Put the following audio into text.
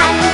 I'm